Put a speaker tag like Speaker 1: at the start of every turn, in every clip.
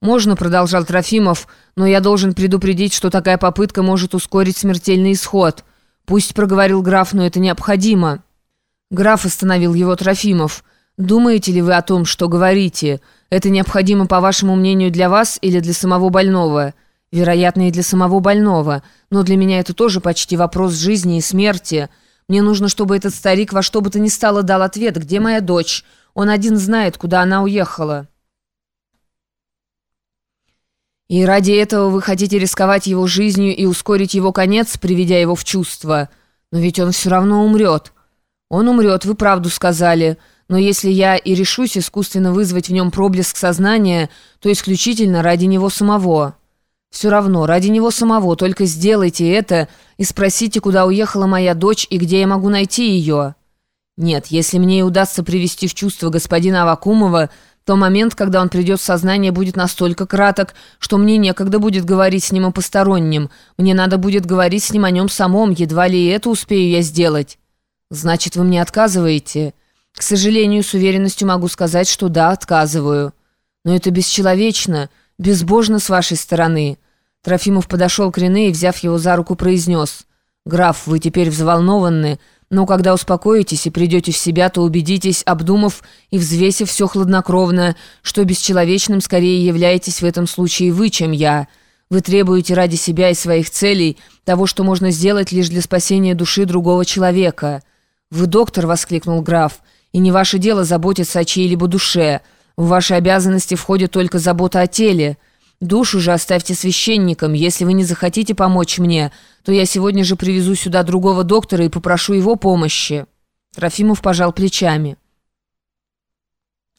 Speaker 1: «Можно», — продолжал Трофимов, «но я должен предупредить, что такая попытка может ускорить смертельный исход. Пусть проговорил граф, но это необходимо». Граф остановил его Трофимов. «Думаете ли вы о том, что говорите? Это необходимо, по вашему мнению, для вас или для самого больного?» «Вероятно, и для самого больного. Но для меня это тоже почти вопрос жизни и смерти. Мне нужно, чтобы этот старик во что бы то ни стало дал ответ, где моя дочь. Он один знает, куда она уехала». И ради этого вы хотите рисковать его жизнью и ускорить его конец, приведя его в чувство. Но ведь он все равно умрет. Он умрет, вы правду сказали. Но если я и решусь искусственно вызвать в нем проблеск сознания, то исключительно ради него самого. Все равно, ради него самого, только сделайте это и спросите, куда уехала моя дочь и где я могу найти ее. Нет, если мне и удастся привести в чувство господина Авакумова, то момент, когда он придет в сознание, будет настолько краток, что мне некогда будет говорить с ним о постороннем. Мне надо будет говорить с ним о нем самом, едва ли это успею я сделать. Значит, вы мне отказываете? К сожалению, с уверенностью могу сказать, что да, отказываю. Но это бесчеловечно, безбожно с вашей стороны. Трофимов подошел к Рене и, взяв его за руку, произнес. «Граф, вы теперь взволнованы». Но когда успокоитесь и придете в себя, то убедитесь, обдумав и взвесив все хладнокровно, что бесчеловечным скорее являетесь в этом случае вы, чем я. Вы требуете ради себя и своих целей того, что можно сделать лишь для спасения души другого человека. «Вы доктор», — воскликнул граф, — «и не ваше дело заботиться о чьей-либо душе. В ваши обязанности входит только забота о теле». Душу же оставьте священникам. Если вы не захотите помочь мне, то я сегодня же привезу сюда другого доктора и попрошу его помощи». Трофимов пожал плечами.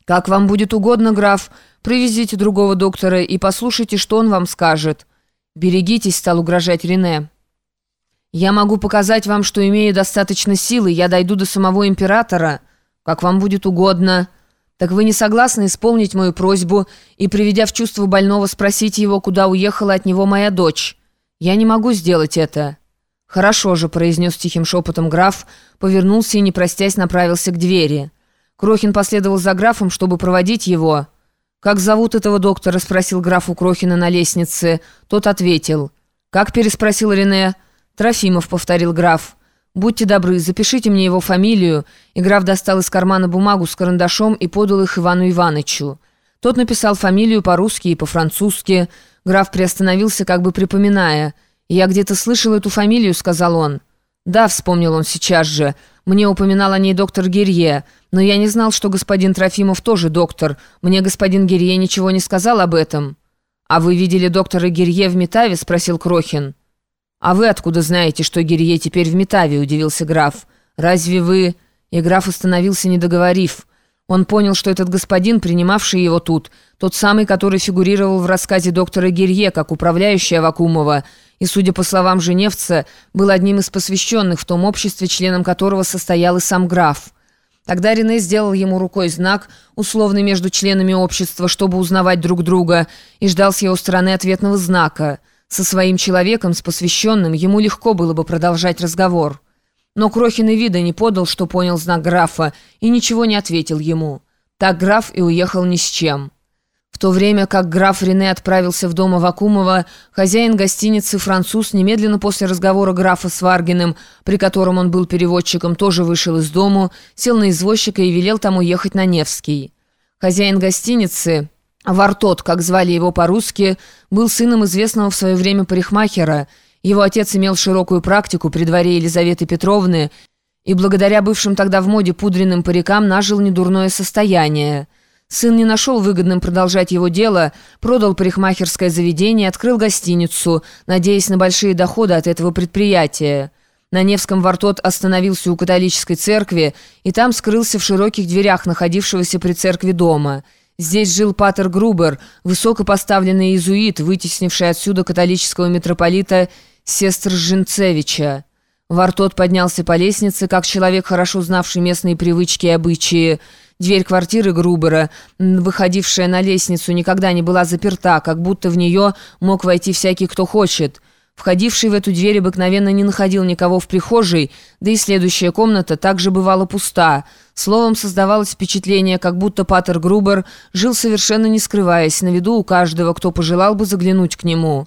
Speaker 1: «Как вам будет угодно, граф, привезите другого доктора и послушайте, что он вам скажет. Берегитесь», — стал угрожать Рене. «Я могу показать вам, что имею достаточно силы, я дойду до самого императора. Как вам будет угодно». «Так вы не согласны исполнить мою просьбу и, приведя в чувство больного, спросить его, куда уехала от него моя дочь? Я не могу сделать это». «Хорошо же», — произнес тихим шепотом граф, повернулся и, не простясь, направился к двери. Крохин последовал за графом, чтобы проводить его. «Как зовут этого доктора?» — спросил граф у Крохина на лестнице. Тот ответил. «Как?» — переспросил Рене. «Трофимов», — повторил граф. «Будьте добры, запишите мне его фамилию». И граф достал из кармана бумагу с карандашом и подал их Ивану Иванычу. Тот написал фамилию по-русски и по-французски. Граф приостановился, как бы припоминая. «Я где-то слышал эту фамилию», — сказал он. «Да», — вспомнил он сейчас же. «Мне упоминал о ней доктор Герье, но я не знал, что господин Трофимов тоже доктор. Мне господин Герье ничего не сказал об этом». «А вы видели доктора Герье в Метаве?» — спросил Крохин. «А вы откуда знаете, что Гирье теперь в Метаве?» – удивился граф. «Разве вы...» И граф остановился, не договорив. Он понял, что этот господин, принимавший его тут, тот самый, который фигурировал в рассказе доктора Гирье, как управляющий Авакумова, и, судя по словам Женевца, был одним из посвященных в том обществе, членом которого состоял и сам граф. Тогда Рене сделал ему рукой знак, условный между членами общества, чтобы узнавать друг друга, и ждал с его стороны ответного знака – со своим человеком, с посвященным, ему легко было бы продолжать разговор. Но Крохин и вида не подал, что понял знак графа, и ничего не ответил ему. Так граф и уехал ни с чем. В то время как граф Рене отправился в дом Авакумова, хозяин гостиницы «Француз» немедленно после разговора графа с Варгиным, при котором он был переводчиком, тоже вышел из дому, сел на извозчика и велел тому ехать на Невский. Хозяин гостиницы... Вартот, как звали его по-русски, был сыном известного в свое время парикмахера. Его отец имел широкую практику при дворе Елизаветы Петровны и благодаря бывшим тогда в моде пудренным парикам нажил недурное состояние. Сын не нашел выгодным продолжать его дело, продал парикмахерское заведение, открыл гостиницу, надеясь на большие доходы от этого предприятия. На Невском Вартот остановился у католической церкви и там скрылся в широких дверях находившегося при церкви дома – Здесь жил Патер Грубер, высокопоставленный иезуит, вытеснивший отсюда католического митрополита сестр Жинцевича. Вартот поднялся по лестнице, как человек, хорошо знавший местные привычки и обычаи. Дверь квартиры Грубера, выходившая на лестницу, никогда не была заперта, как будто в нее мог войти всякий, кто хочет. Входивший в эту дверь обыкновенно не находил никого в прихожей, да и следующая комната также бывала пуста. Словом, создавалось впечатление, как будто Паттер Грубер жил совершенно не скрываясь, на виду у каждого, кто пожелал бы заглянуть к нему.